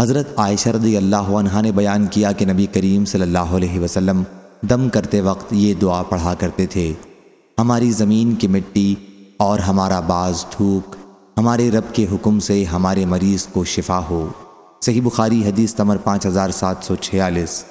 حضرت عائشہ رضی اللہ عنہ نے بیان کیا کہ نبی کریم صلی اللہ علیہ وسلم دم کرتے وقت یہ دعا پڑھا کرتے تھے، ہماری زمین کی مٹی اور ہمارا بعض تھوک، ہمارے رب کے حکم سے ہمارے مریض کو شفا ہو۔ صحیح بخاری حدیث تمر پانچ ہزار سات سو چھیالیس۔